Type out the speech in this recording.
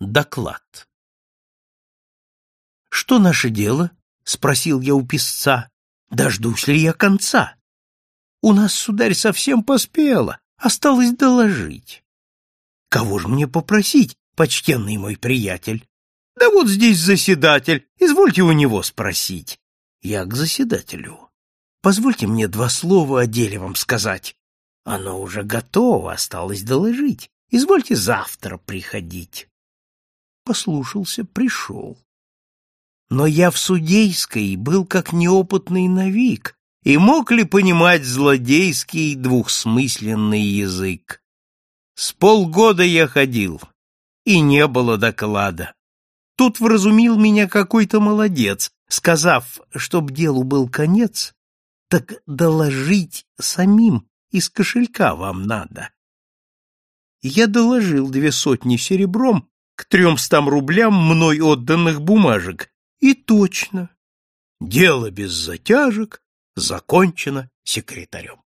доклад. «Что наше дело?» — спросил я у писца. «Дождусь ли я конца? У нас, сударь, совсем поспело, осталось доложить. Кого же мне попросить, почтенный мой приятель? Да вот здесь заседатель, извольте у него спросить. Я к заседателю. Позвольте мне два слова о деле вам сказать. Оно уже готово, осталось доложить. Извольте завтра приходить послушался, пришел. Но я в судейской был как неопытный новик, и мог ли понимать злодейский двухсмысленный язык? С полгода я ходил, и не было доклада. Тут вразумил меня какой-то молодец, сказав, чтоб делу был конец, так доложить самим из кошелька вам надо. Я доложил две сотни серебром к тремстам рублям мной отданных бумажек. И точно. Дело без затяжек закончено секретарем.